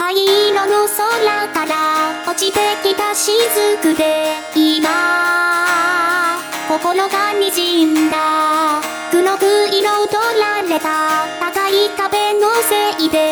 灰色の空から落ちてきた雫で今心が滲んだ。黒く彩られた。高い壁のせいで。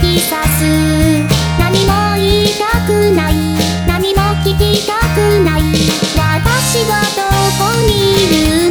きさす。何も言いたくない。何も聞きたくない。私はどこにいる？